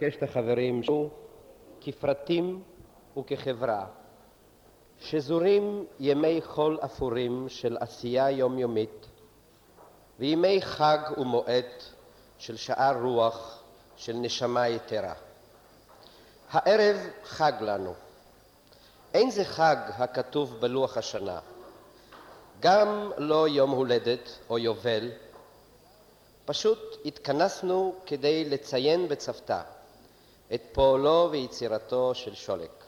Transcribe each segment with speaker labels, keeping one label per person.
Speaker 1: קשת החברים כפרטים וכחברה, שזורים ימי חול אפורים של עשייה יומיומית וימי חג ומועד של שאר רוח של נשמה יתרה. הערב חג לנו. אין זה חג הכתוב בלוח השנה, גם לא יום הולדת או יובל, פשוט התכנסנו כדי לציין בצוותא את פועלו ויצירתו של שולק.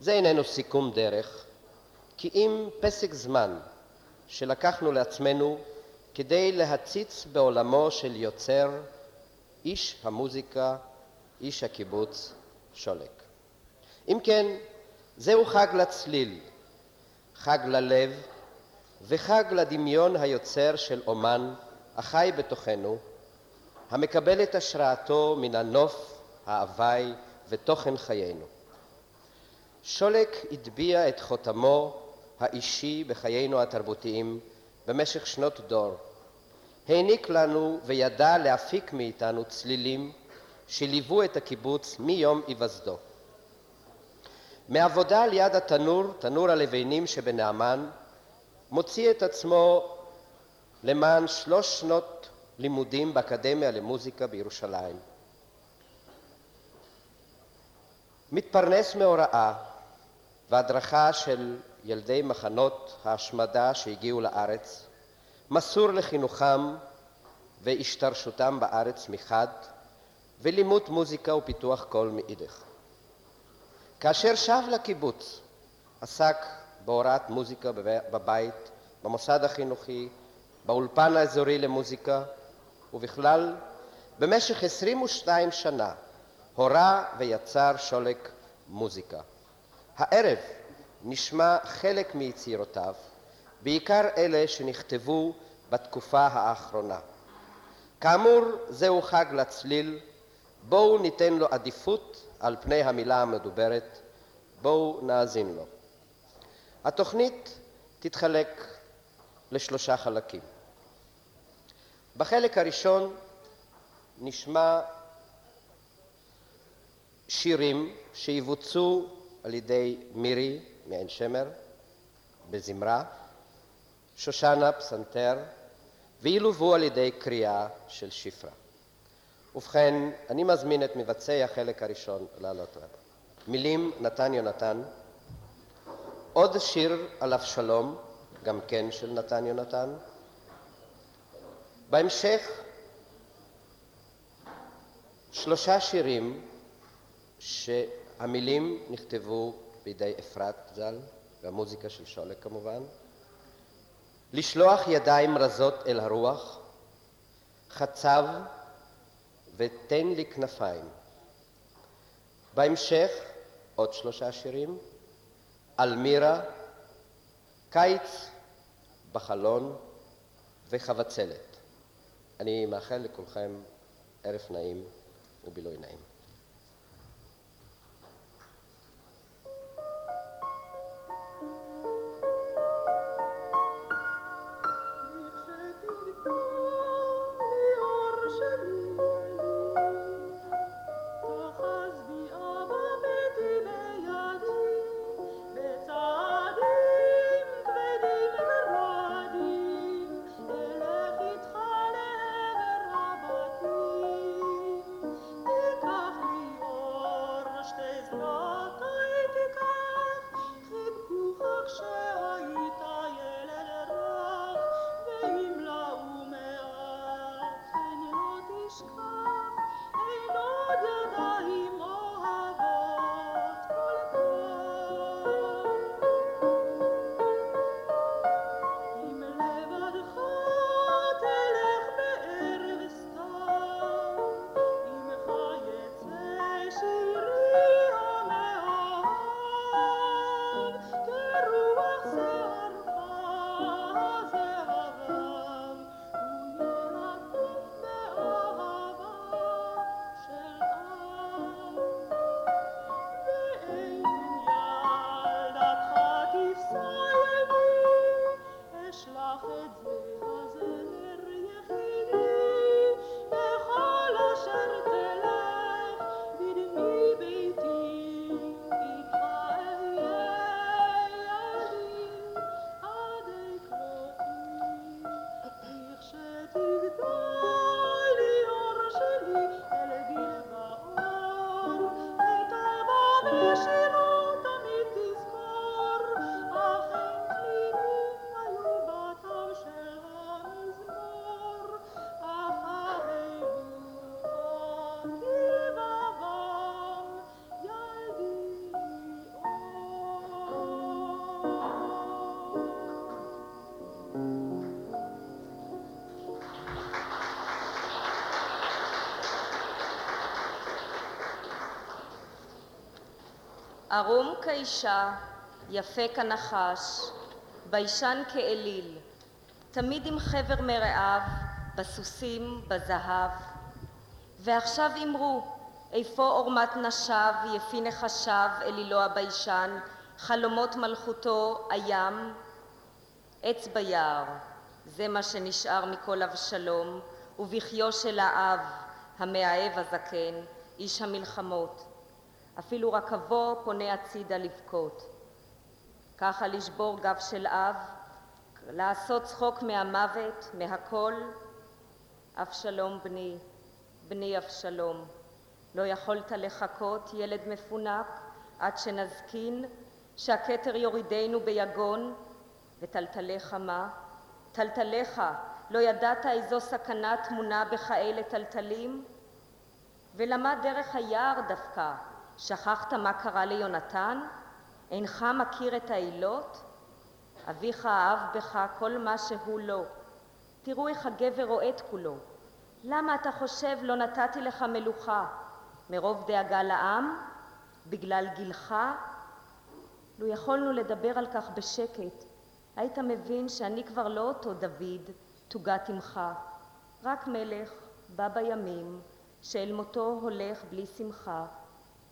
Speaker 1: זה איננו סיכום דרך, כי אם פסק זמן שלקחנו לעצמנו כדי להציץ בעולמו של יוצר, איש המוזיקה, איש הקיבוץ, שולק. אם כן, זהו חג לצליל, חג ללב וחג לדמיון היוצר של אומן החי בתוכנו, המקבל את השראתו מן הנוף, ההוואי ותוכן חיינו. שולק הטביע את חותמו האישי בחיינו התרבותיים במשך שנות דור. העניק לנו וידע להפיק מאיתנו צלילים שליוו את הקיבוץ מיום היווסדו. מעבודה על יד התנור, תנור הלבנים שבנעמן, מוציא את עצמו למען שלוש שנות לימודים באקדמיה למוזיקה בירושלים. מתפרנס מהוראה והדרכה של ילדי מחנות ההשמדה שהגיעו לארץ, מסור לחינוכם והשתרשותם בארץ מחד, ולימוד מוזיקה ופיתוח קול מאידך. כאשר שב לקיבוץ, עסק בהוראת מוזיקה בבית, במוסד החינוכי, באולפן האזורי למוזיקה, ובכלל במשך 22 שנה הורה ויצר שולק מוזיקה. הערב נשמע חלק מיצירותיו, בעיקר אלה שנכתבו בתקופה האחרונה. כאמור, זהו חג לצליל, בואו ניתן לו עדיפות על פני המילה המדוברת, בואו נאזין לו. התוכנית תתחלק לשלושה חלקים. בחלק הראשון נשמע שירים שיבוצעו על ידי מירי מעין שמר בזמרה, שושנה פסנתר, וילוו על ידי קריאה של שפרה. ובכן, אני מזמין את מבצעי החלק הראשון לעלות רבה. מילים נתן יונתן, עוד שיר על אבשלום, גם כן של נתן יונתן, בהמשך שלושה שירים שהמילים נכתבו בידי אפרת ז"ל והמוזיקה של שולק כמובן, לשלוח ידיים רזות אל הרוח, חצב ותן לי כנפיים. בהמשך עוד שלושה שירים, אלמירה, קיץ בחלון וחבצלת. אני מאחל לכולכם ערב נעים ובילוי נעים.
Speaker 2: ערום כאישה, יפה כנחש, ביישן כאליל, תמיד עם חבר מרעיו, בסוסים, בזהב. ועכשיו אמרו, איפה עורמת נשיו, יפי נחשיו, אלילו הביישן, חלומות מלכותו, הים? עץ ביער, זה מה שנשאר מכל אבשלום, ובכיו של האב, המאהב הזקן, איש המלחמות. אפילו רכבו פונה הצידה לבכות. ככה לשבור גב של אב, לעשות צחוק מהמוות, מהכל. אבשלום בני, בני אבשלום, לא יכולת לחכות, ילד מפונק, עד שנזקין, שהכתר יורידנו ביגון, וטלטליך מה? טלטליך, לא ידעת איזו סכנה טמונה בכאלה טלטלים? ולמה דרך היער דווקא? שכחת מה קרה ליונתן? אינך מכיר את העילות? אביך אהב בך כל מה שהוא לא. תראו איך הגבר רועד כולו. למה אתה חושב לא נתתי לך מלוכה? מרוב דאגה לעם? בגלל גילך? לו יכולנו לדבר על כך בשקט, היית מבין שאני כבר לא אותו דוד, תוגת עמך, רק מלך בא בימים, שאל מותו הולך בלי שמחה,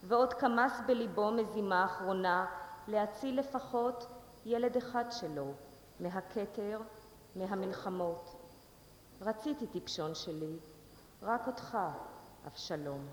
Speaker 2: ועוד כמס בליבו מזימה אחרונה להציל לפחות ילד אחד שלו מהכתר, מהמלחמות. רציתי טיפשון שלי, רק אותך, אבשלום.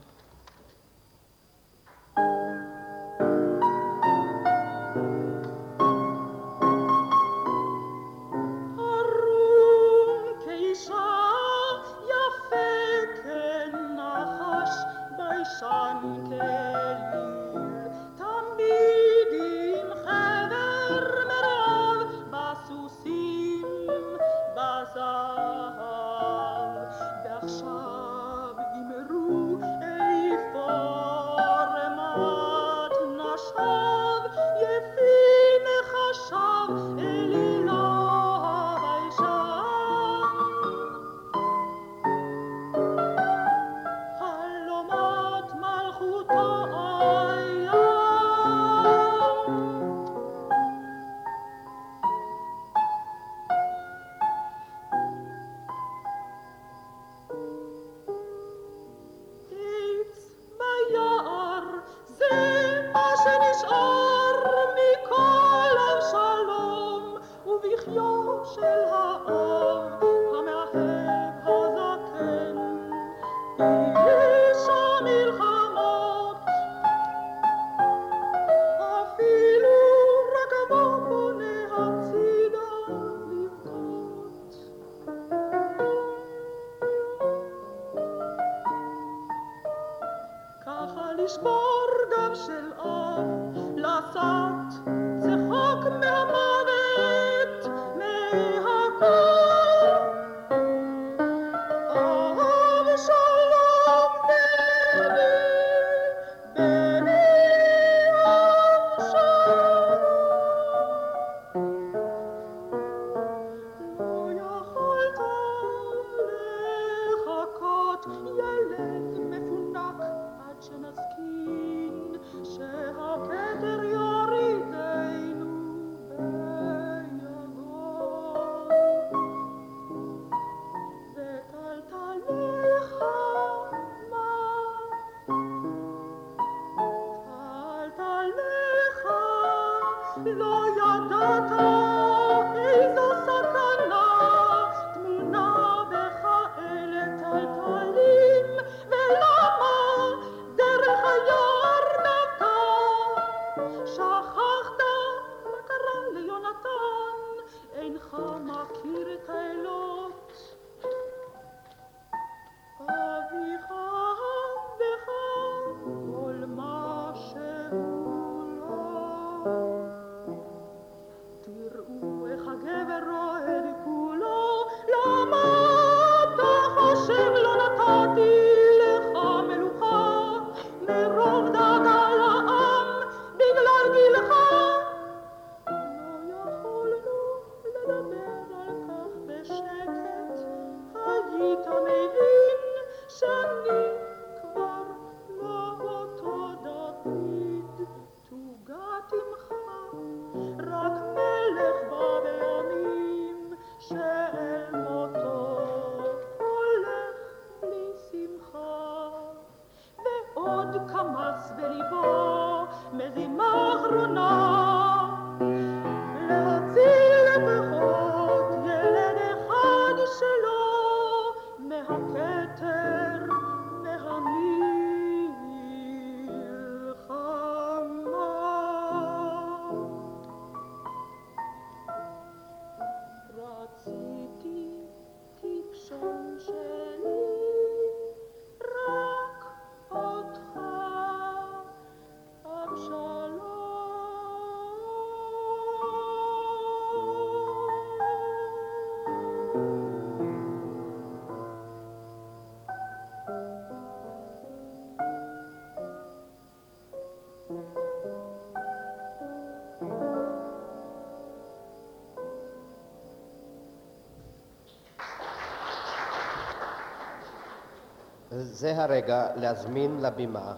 Speaker 1: זה הרגע להזמין לבימה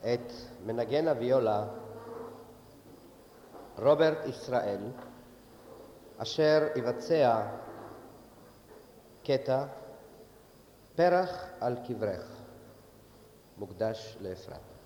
Speaker 1: את מנגן הוויולה רוברט ישראל, אשר יבצע קטע פרח על קברך, מוקדש לאפרת.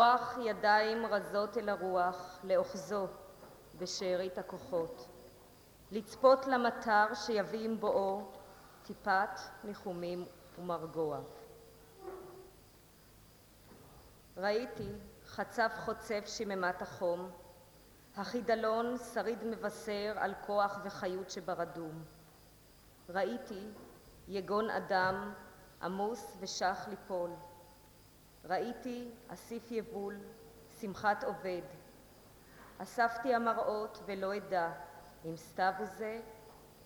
Speaker 3: לפתוח ידיים רזות אל הרוח, לאוחזו בשארית הכוחות, לצפות למטר שיביא עם בואו טיפת ניחומים ומרגוע. ראיתי חצב חוצב שממת החום, החידלון שריד מבשר על כוח וחיות שברדום. ראיתי יגון אדם עמוס ושח ליפול. ראיתי אסיף יבול, שמחת עובד. אספתי המראות ולא אדע אם סתיו הוא זה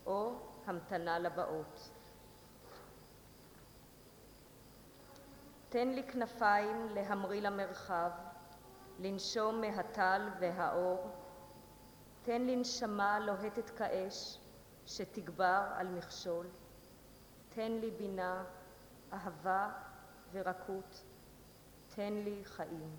Speaker 3: או המתנה לבאות. תן לי כנפיים להמריא למרחב, לנשום מהטל והאור. תן לי נשמה לוהטת כאש, שתגבר על מכשול. תן לי בינה, אהבה ורקות. תן לי חיים.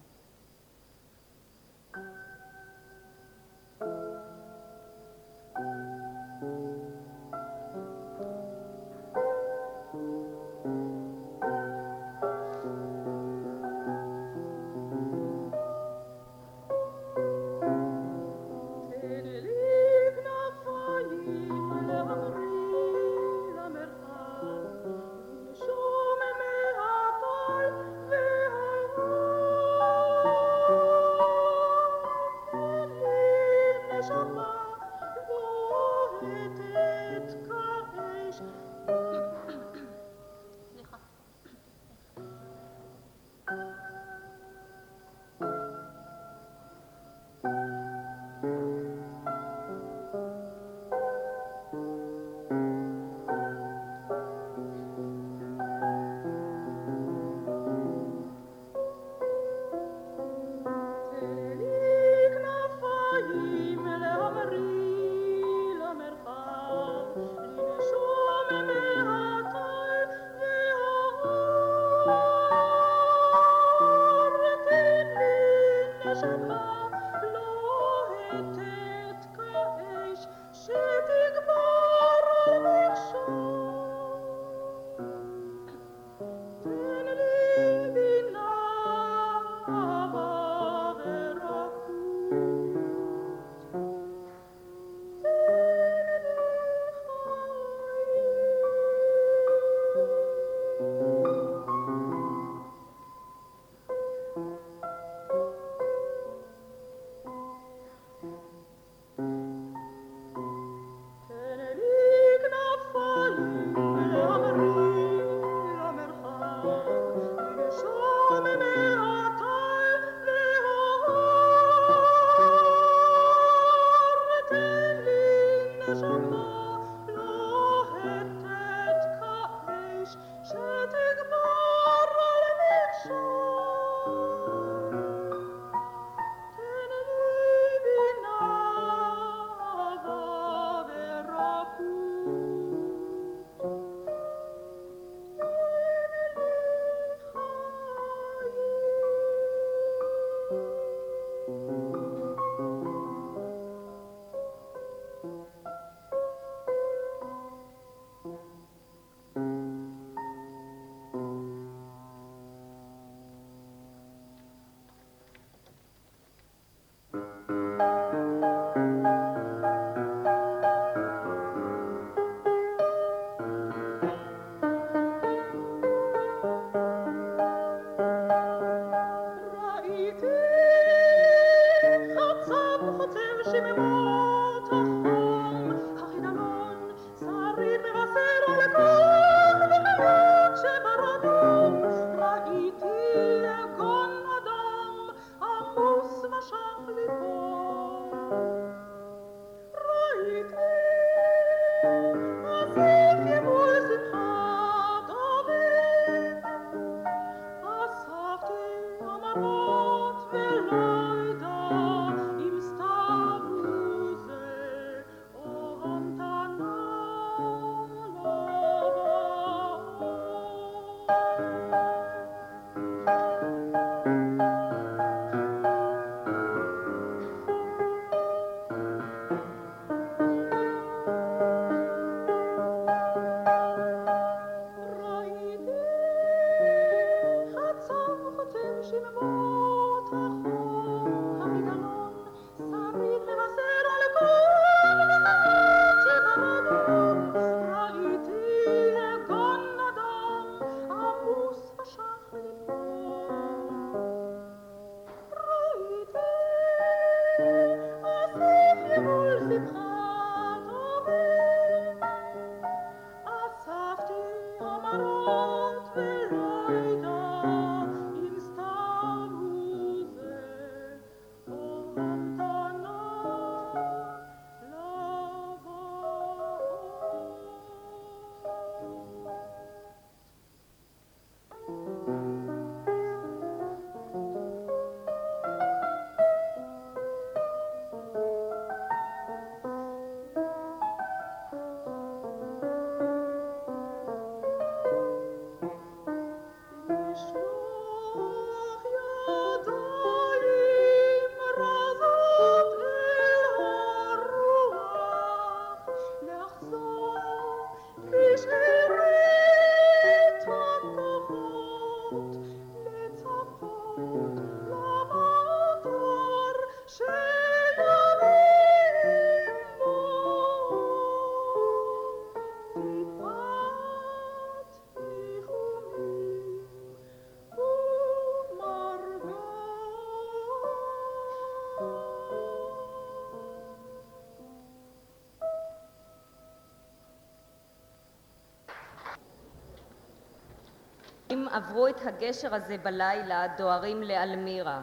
Speaker 3: עברו את הגשר הזה בלילה, דוהרים לאלמירה.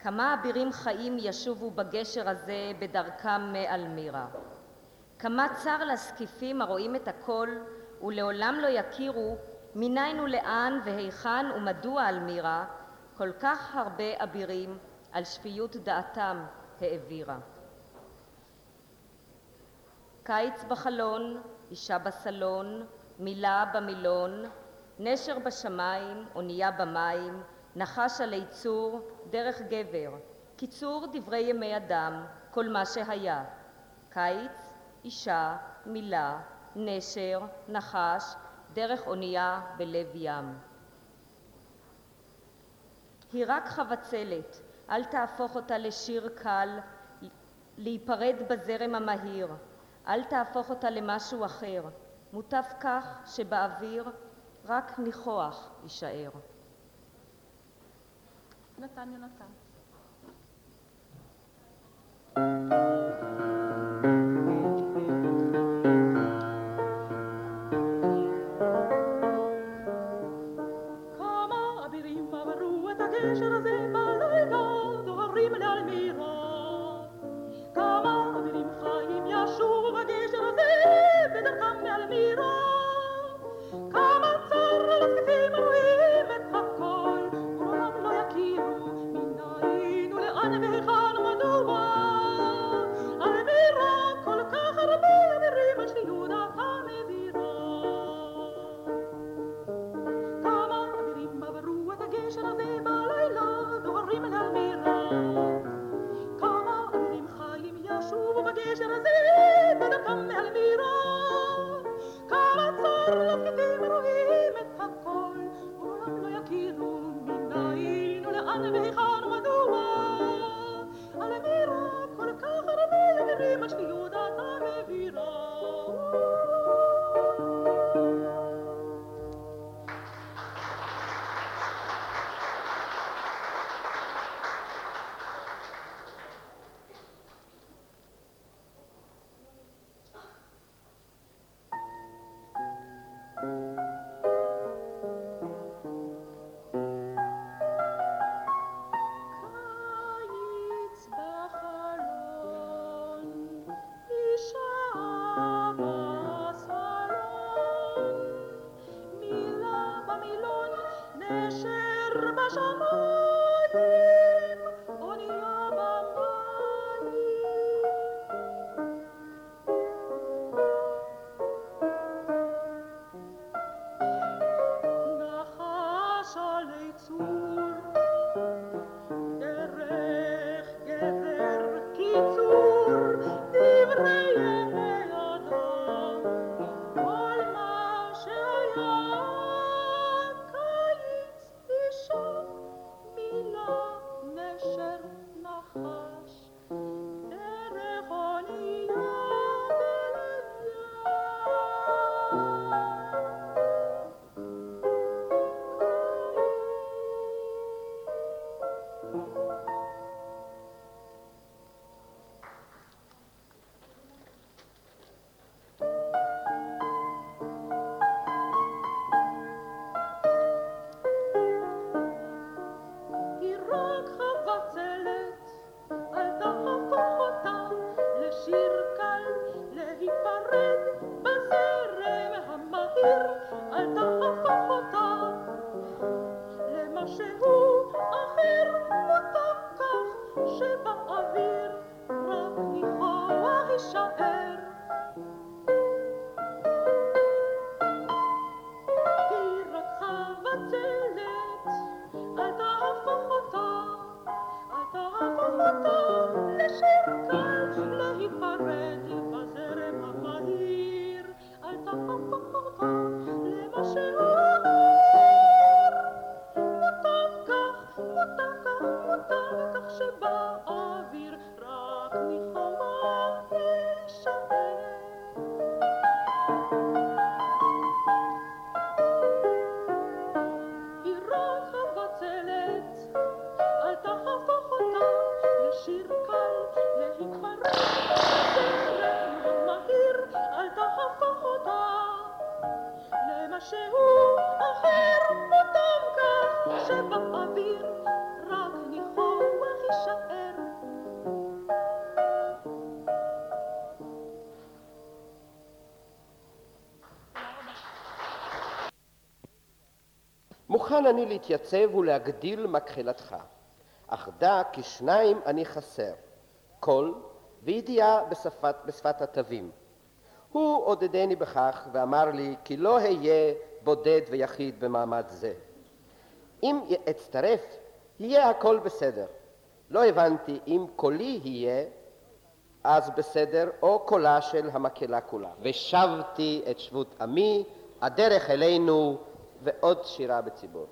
Speaker 3: כמה אבירים חיים ישובו בגשר הזה בדרכם מאלמירה. כמה צר לזקיפים הרואים את הכל ולעולם לא יכירו מניין ולאן והיכן ומדוע אלמירה כל כך הרבה אבירים על שפיות דעתם העבירה. קיץ בחלון, אישה בסלון, מילה במילון, נשר בשמיים, אונייה במים, נחש עלי צור, דרך גבר, קיצור דברי ימי אדם, כל מה שהיה. קיץ, אישה, מילה, נשר, נחש, דרך אונייה בלב ים. היא רק חבצלת, אל תהפוך אותה לשיר קל, להיפרד בזרם המהיר, אל תהפוך אותה למשהו אחר, מוטב כך שבאוויר רק ניחוח יישאר.
Speaker 2: נתן יונתן.
Speaker 1: מוכן אני להתייצב ולהגדיל מקהלתך, אך דע כי שניים אני חסר, קול וידיעה בשפת, בשפת התווים. הוא עודדני בכך ואמר לי כי לא אהיה בודד ויחיד במעמד זה. אם אצטרף, יהיה הכל בסדר. לא הבנתי אם קולי יהיה אז בסדר, או קולה של המקהלה כולה. ושבתי את שבות עמי, הדרך אלינו, ועוד שירה בציבור.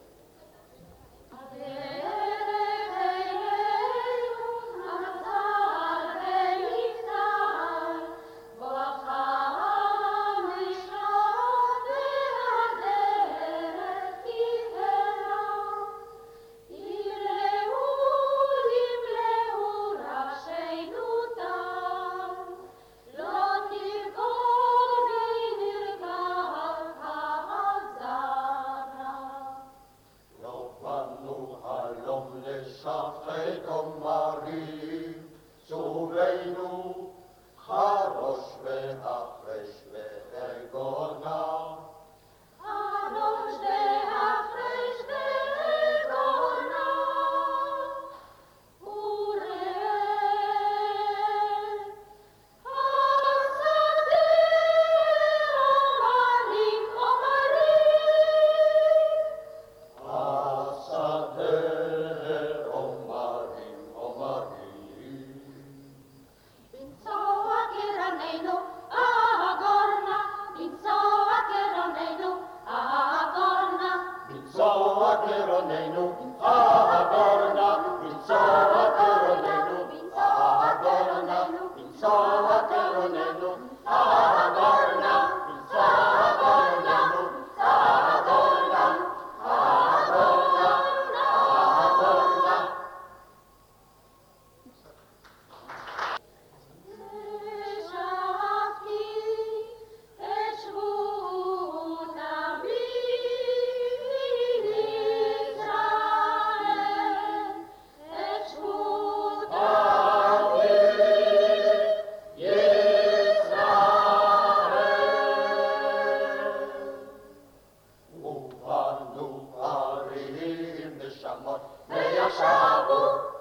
Speaker 3: mot, me yashavu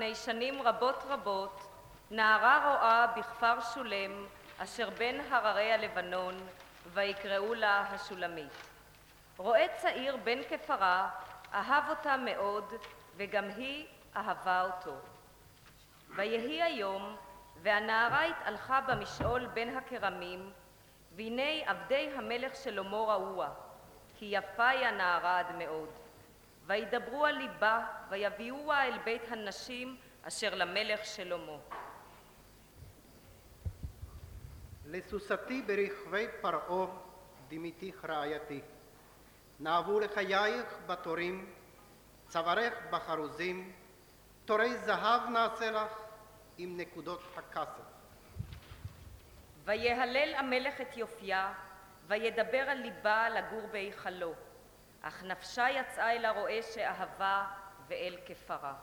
Speaker 3: לפני שנים רבות רבות נערה רועה בכפר שולם אשר בין הררי הלבנון ויקראו לה השולמית. רועה צעיר בן כפרה אהב אותה מאוד וגם היא אהבה אותו. ויהי היום והנערה התהלכה במשעול בין הכרמים והנה עבדי המלך שלמה ראוה כי יפה היא הנערה עד מאוד וידברו על ליבה ויביאוה אל בית הנשים אשר למלך שלמה.
Speaker 4: לסוסתי ברכבי פרעה דמיתיך רעייתי. נאבו לחייך בתורים, צווארך בחרוזים, תורי זהב נעשה לך עם נקודות הכסף.
Speaker 3: ויהלל המלך את יופייה, וידבר על ליבה לגור בהיכלו. אך נפשה יצאה אל הרועה שאהבה ואל כפרה.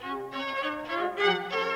Speaker 3: הביאני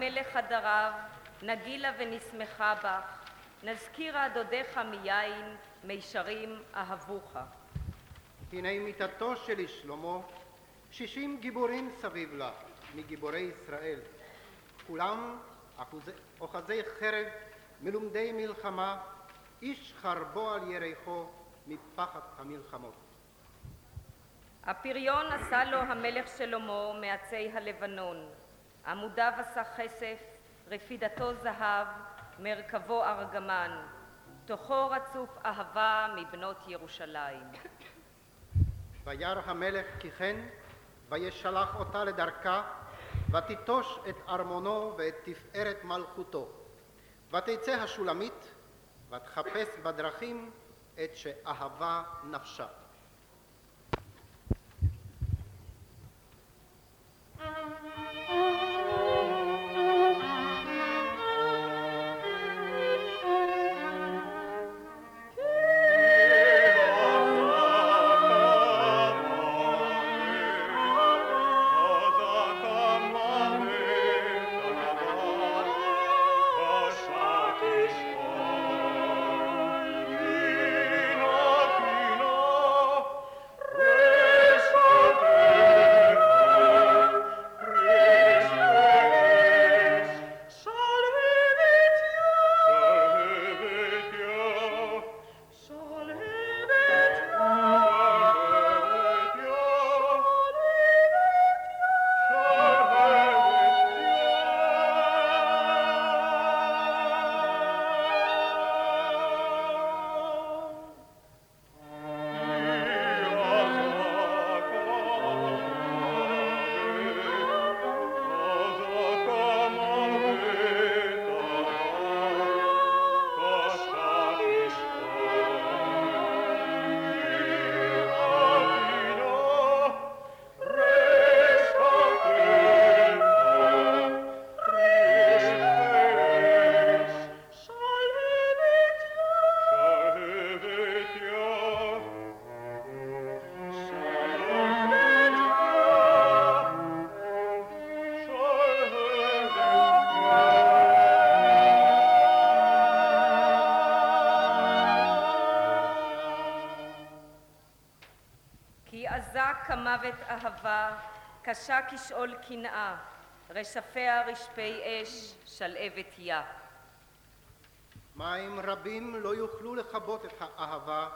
Speaker 3: המלך חדריו, נגילה ונשמחה בך, נזכירה דודיך מיין, מישרים אהבוך.
Speaker 4: הנה מיתתו של שלמה, שישים גיבורים סביב לה, מגיבורי ישראל. כולם אוחזי חרב, מלומדי מלחמה, איש חרבו על ירחו מפחד המלחמות.
Speaker 3: הפריון עשה לו המלך שלמה מעצי הלבנון, עמודיו עשה כסף, רפידתו זהב, מרכבו ארגמן, תוכו רצוף אהבה מבנות ירושלים.
Speaker 4: וירא המלך כי כן, וישלח אותה לדרכה, ותיטוש את ארמונו ואת תפארת מלכותו. ותצא השולמית, ותחפש בדרכים את שאהבה נפשה.
Speaker 3: כמוות אהבה, קשה כשאול קנאה, רשפיה רשפי אש, שלהבת יה.
Speaker 5: מים רבים לא יוכלו לכבות את האהבה,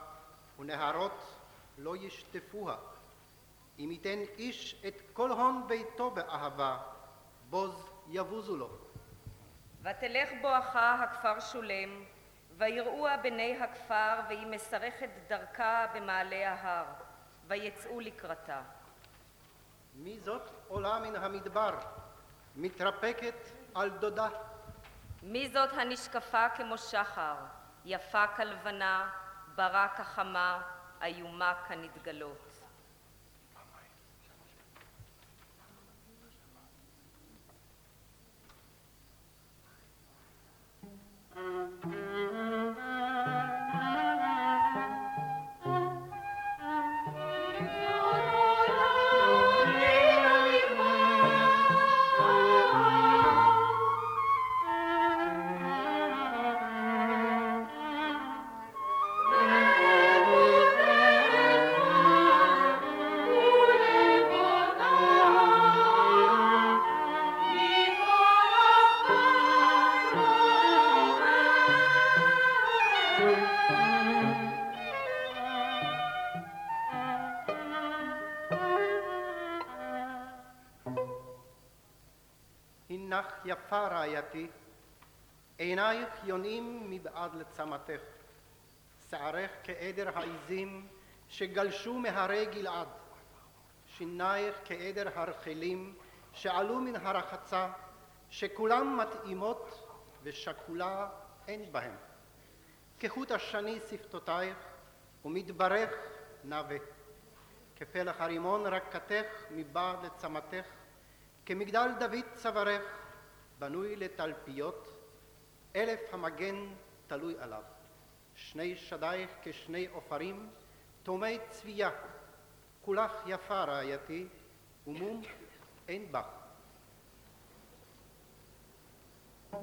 Speaker 5: ונהרות לא ישטפוה. אם ייתן איש את כל הון ביתו באהבה, בוז יבוזו לו.
Speaker 3: ותלך בואכה הכפר שולם, ויראוה בני הכפר, והיא משרכת דרכה במעלה ההר, ויצאו לקראתה.
Speaker 5: מי זאת עולה מן המדבר, מתרפקת על דודה?
Speaker 3: מי זאת הנשקפה כמו שחר, יפה כלבנה, ברה כחמה, איומה כנתגלות?
Speaker 5: הנך רעייתי, עינייך יונים מבעד לצמתך, שערך כעדר העזים שגלשו מהרי גלעד, שינייך כעדר הרחלים שעלו מן הרחצה, שכולן מתאימות ושכולה אין בהן. כחוט השני שפתותייך ומדברך נאווה. כפלח הרימון רקתך מבעד לצמתך, כמגדל דוד צווארך, בנוי לתלפיות, אלף המגן תלוי עליו. שני שדייך כשני עופרים, תומי צבייה, כולך יפה רעייתי, ומום אין בך. מה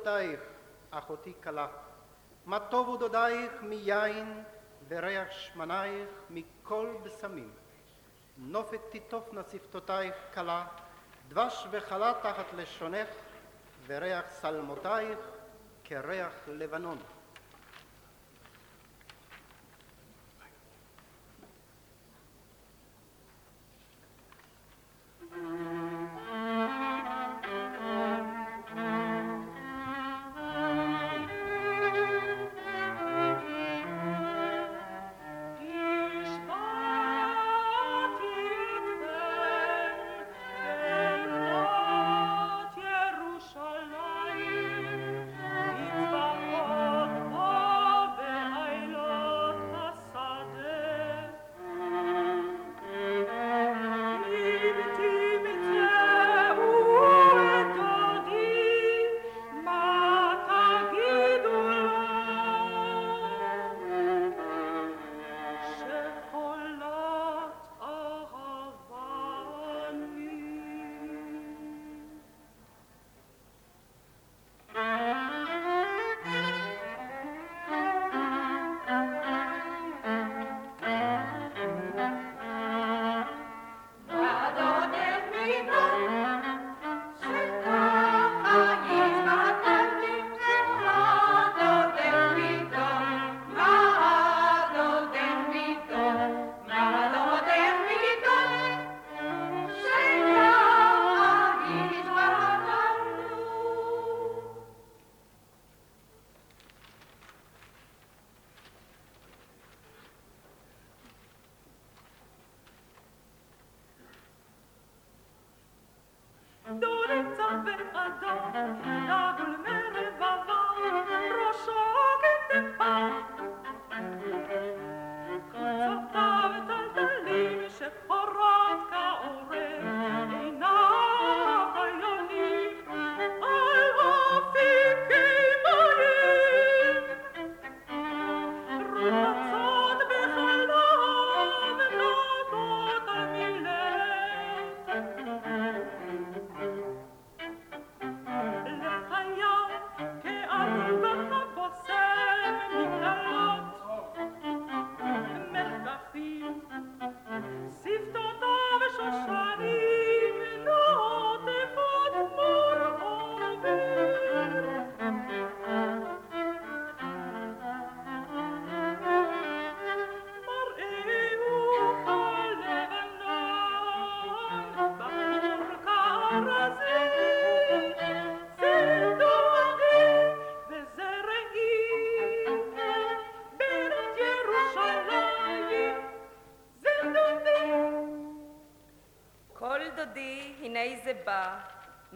Speaker 5: יפו דודייך, אחותי כלה, מה טובו דודייך מיין וריח שמנייך מכל בשמים. נופת תיטופנה שפתותייך כלה, דבש וחלה תחת לשונך, וריח שלמותייך כריח לבנון.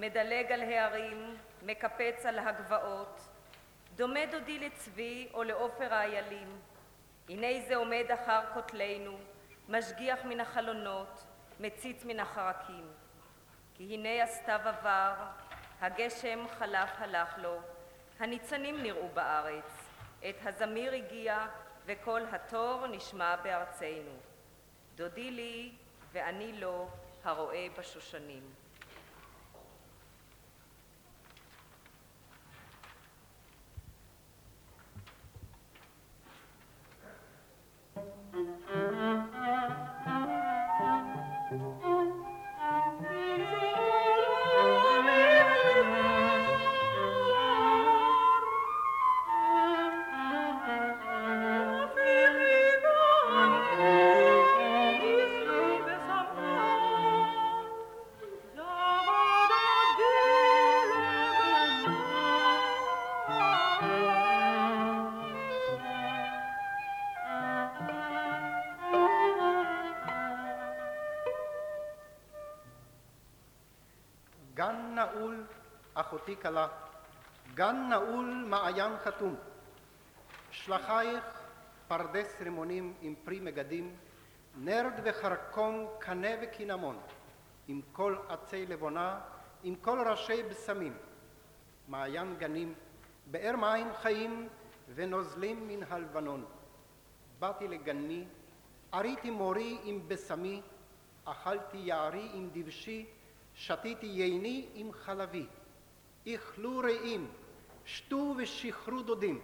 Speaker 3: מדלג על ההרים, מקפץ על הגבעות. דומה דודי לצבי או לעופר האיילים. הנה זה עומד אחר כותלינו, משגיח מן החלונות, מציץ מן החרקים. כי הנה הסתיו עבר, הגשם חלף הלך לו, הניצנים נראו בארץ, עת הזמיר הגיע וקול התור נשמע בארצנו. דודי לי ואני לו, הרואה בשושנים.
Speaker 5: אחותי כלה, גן נעול, מעיין חתום. שלחייך פרדס רימונים עם פרי מגדים, נרד וחרקום, קנה וקינמון, עם כל עצי לבונה, עם כל ראשי בשמים, מעיין גנים, באר מים חיים ונוזלים מן הלבנון. באתי לגני, עריתי מורי עם בשמי, אכלתי יערי עם דבשי, שתיתי ייני עם חלבי. איכלו רעים, שתו ושחרו דודים.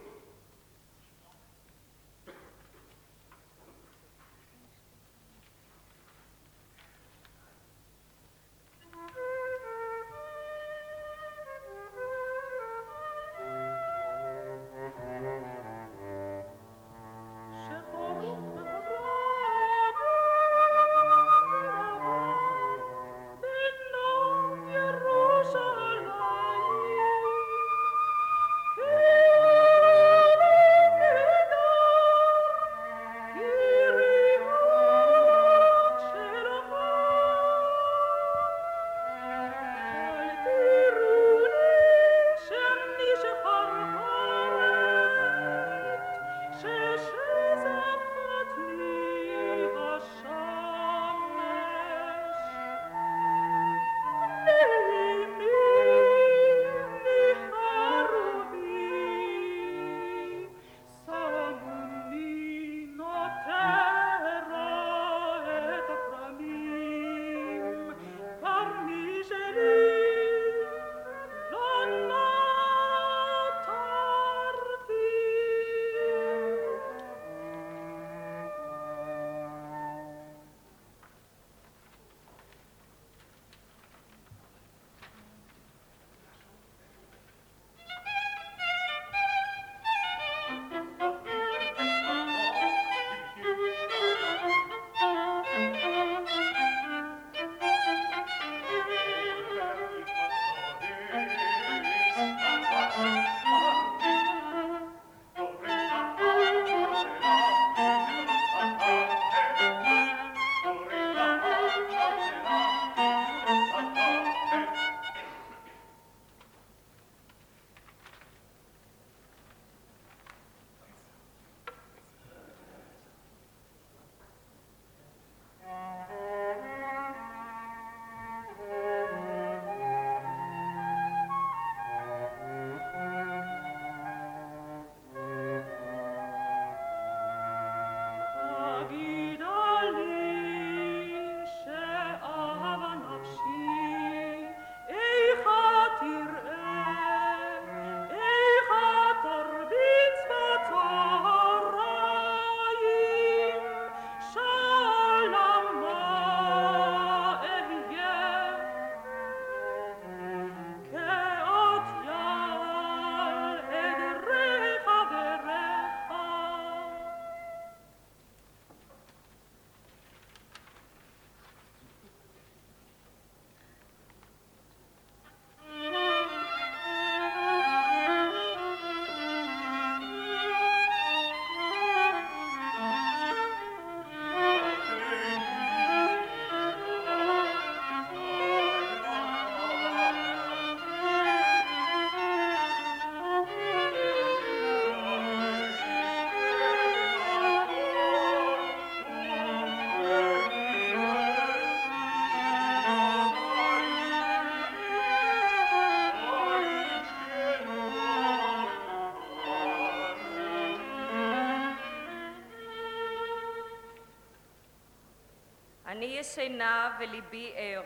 Speaker 3: אני ישנה וליבי ער,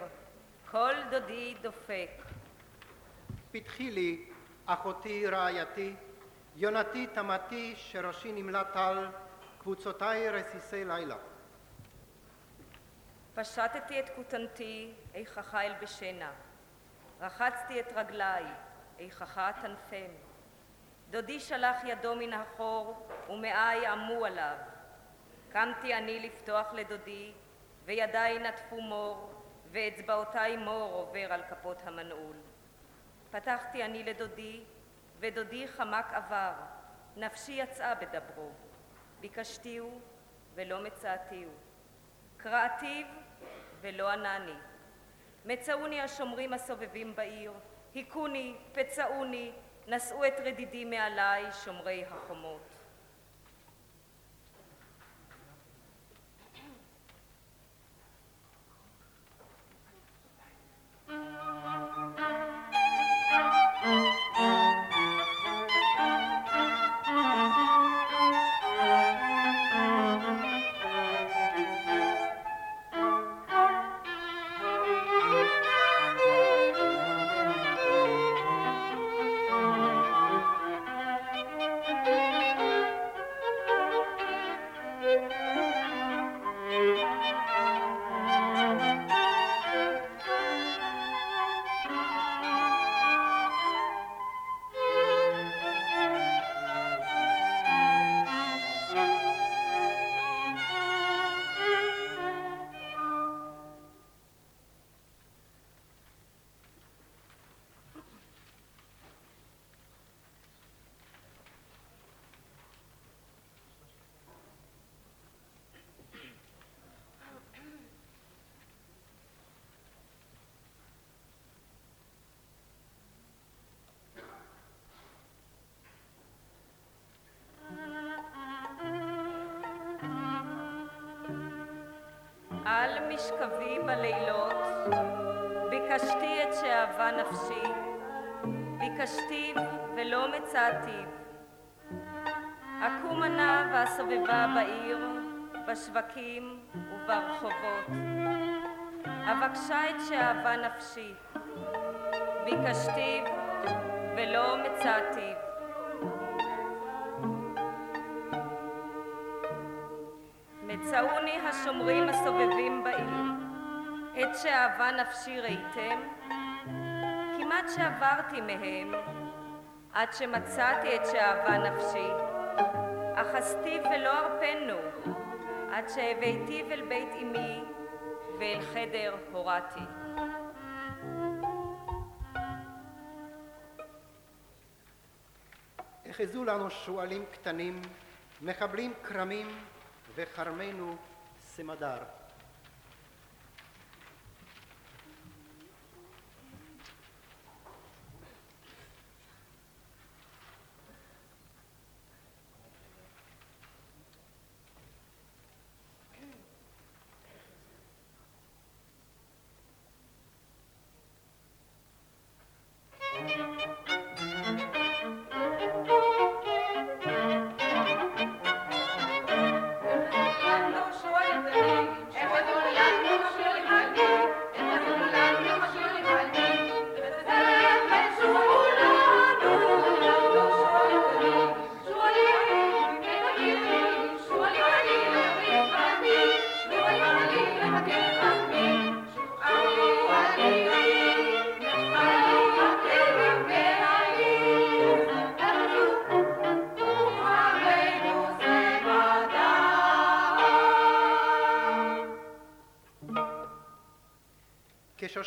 Speaker 3: כל דודי דופק.
Speaker 5: פתחי לי, אחותי רעייתי, יונתי תמתי, שראשי נמלא טל, קבוצותיי רסיסי לילה.
Speaker 3: פשטתי את כותנתי, איככה אלבשנה. רחצתי את רגליי, איככה אטנפן. דודי שלח ידו מן החור, ומאי עמו עליו. קמתי אני לפתוח לדודי, וידיי נטפו מור, ואצבעותיי מור עובר על כפות המנעול. פתחתי אני לדודי, ודודי חמק עבר, נפשי יצאה בדברו. ביקשתיהו ולא מצאתיהו. קראתיו ולא ענני. מצאוני השומרים הסובבים בעיר, היכוני, פצעוני, נשאו את רדידי מעליי שומרי החומות. על משכבי בלילות, ביקשתי את שאהבה נפשי, ביקשתיו ולא מצאתיו. אקומה נא ואסובבה בעיר, בשווקים וברחובות. אבקשה את שאהבה נפשי, ביקשתיו ולא מצאתיו. מצאוני השומרים הסובבים בעיר, את שאהבה נפשי ראיתם, כמעט שעברתי מהם, עד שמצאתי את שאהבה נפשי, אחזתיו ולא ארפנו, עד שהבאתיו אל בית אמי, ואל חדר הורתי.
Speaker 5: אחזו לנו שועלים קטנים, מחבלים כרמים, וכרמנו סמדר.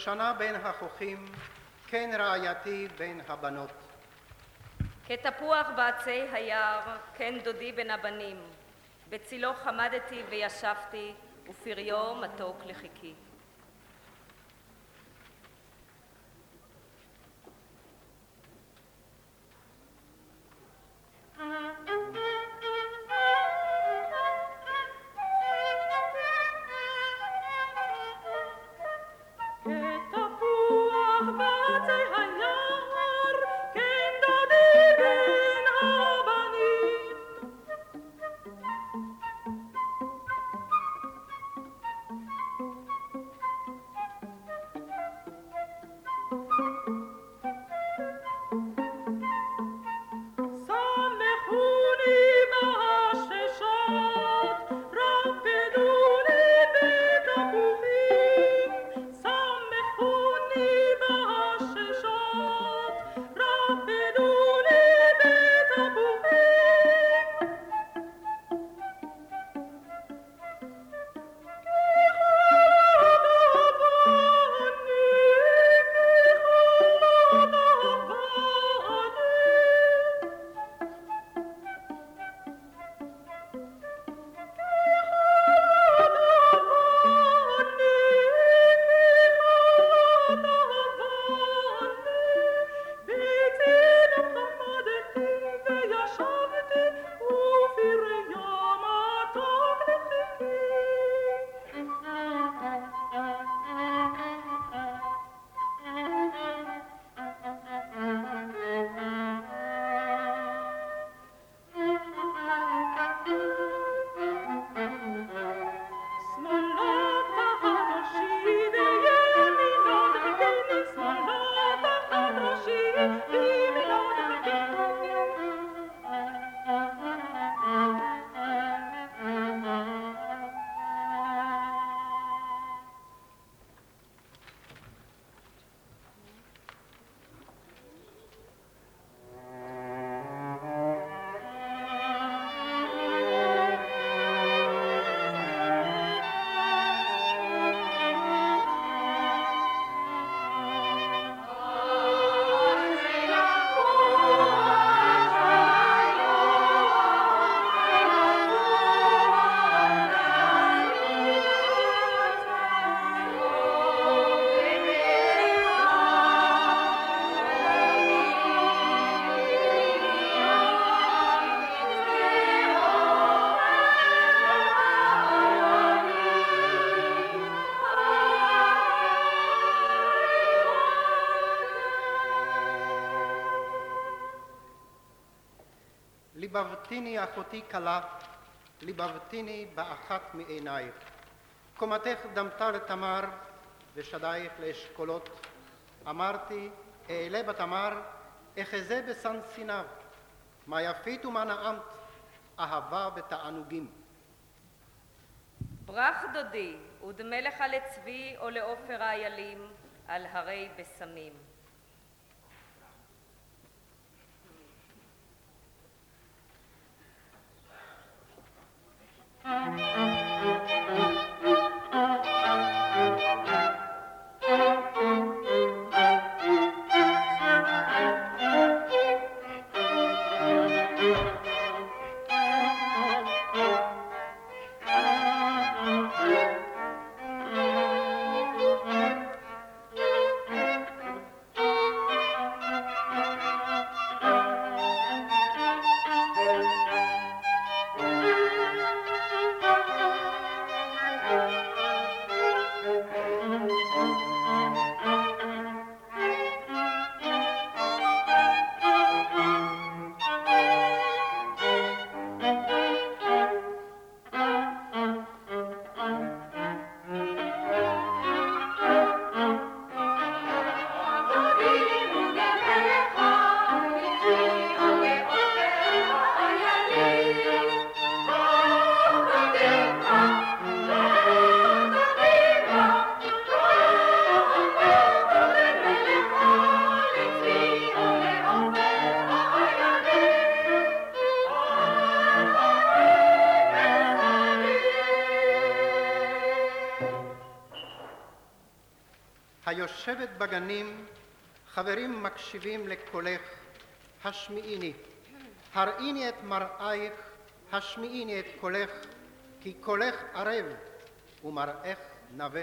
Speaker 5: כשושנה בין החוכים, כן רעייתי בין הבנות.
Speaker 3: כתפוח בעצי היער, כן דודי בין הבנים. בצילו חמדתי וישבתי, ופריו מתוק לחיקי.
Speaker 6: ליבבתיני אחותי כלה, ליבבתיני באחת מעינייך. קומתך דמתה לתמר, ושדייך לאשכולות. אמרתי, אעלה בתמר, אחזה בסן סינר. מה יפית ומה נעמת, אהבה ותענוגים.
Speaker 3: ברח דודי, ודמה לך לצבי או לעופר האיילים, על הרי בשמים.
Speaker 6: היושבת בגנים, חברים מקשיבים לקולך, השמיעיני. הראיני את מראייך, השמיעיני את קולך, כי קולך ערב ומראך נווה.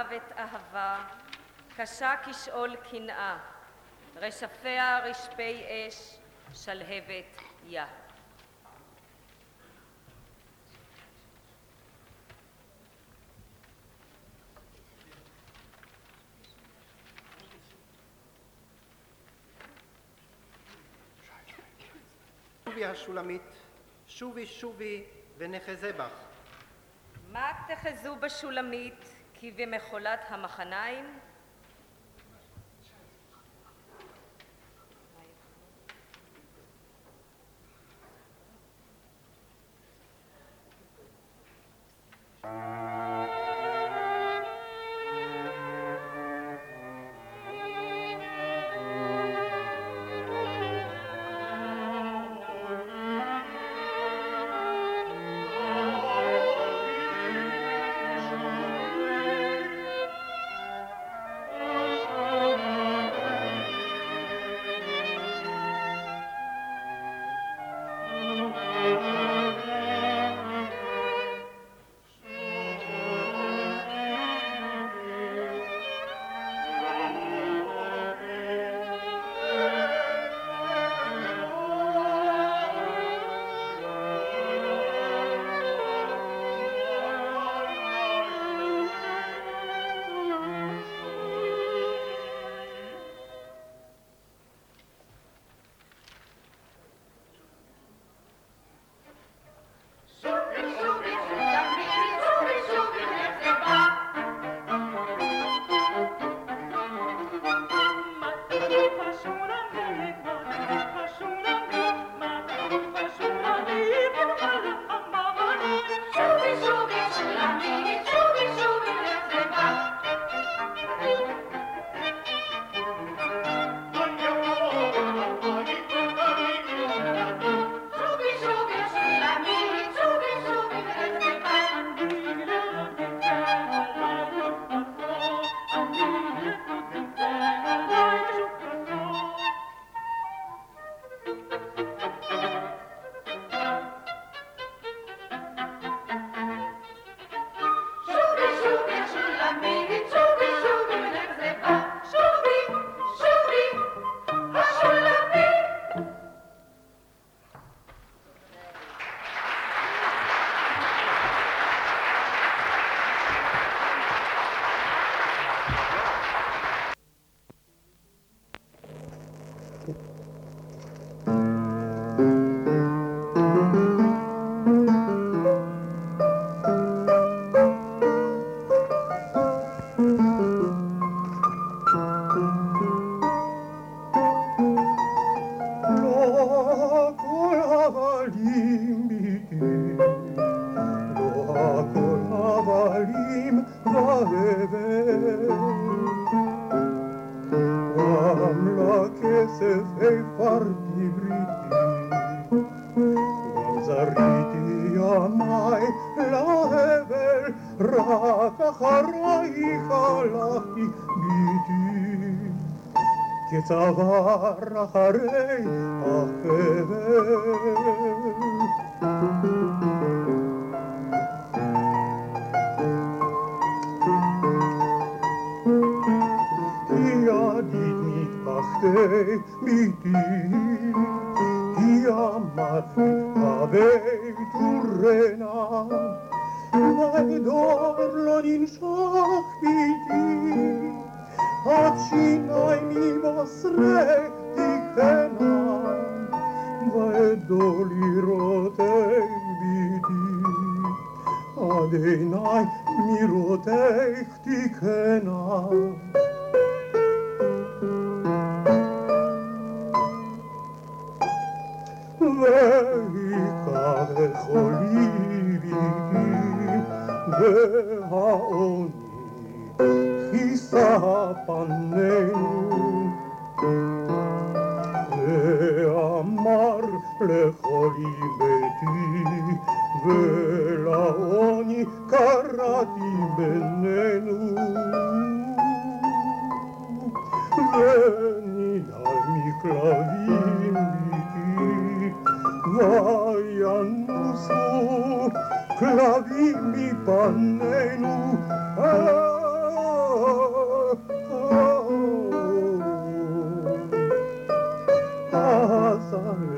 Speaker 6: עזה כמוות אהבה, קשה כשאול קנאה, רשפיה רשפי אש, שלהבת יה. שובי השולמית, שובי שובי ונחזה בך.
Speaker 3: מה תחזו בשולמית, כבמחולת המחניים
Speaker 4: らはれ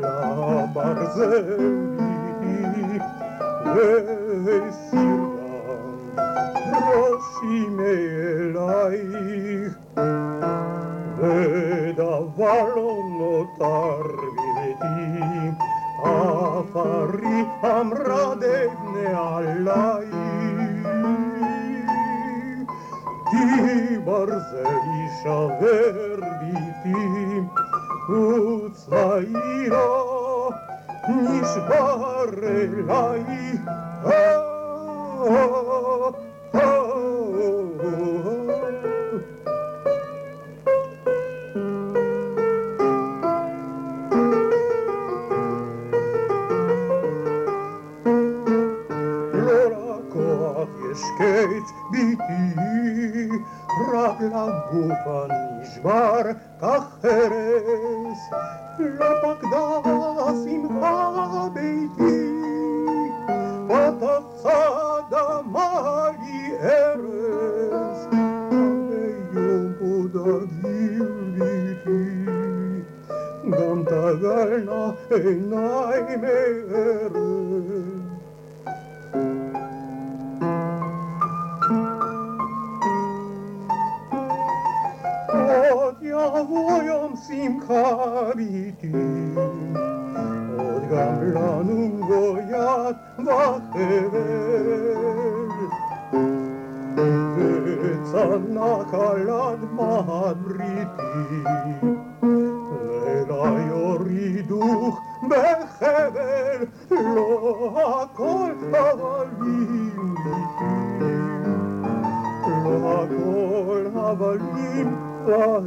Speaker 4: la Barzellini le sirva rosinelai e davvalo notarvi di affari amradevne allai ti Barzelli verdi ti Ucairo, niż Barylai, la bufa niż war kacheres, lopak da simcha beiti, patachada mali eres, yom podagir liti, gam tagalna enai me eres. עוד יבוא יום שמחה ביתי, עוד גם לנו בו יד וחבל. וצנק על אדמת בריתי, לילה יורידוך בחבל, לא הכל הבלים ביתי. לא הכל הבלים Allah'ıma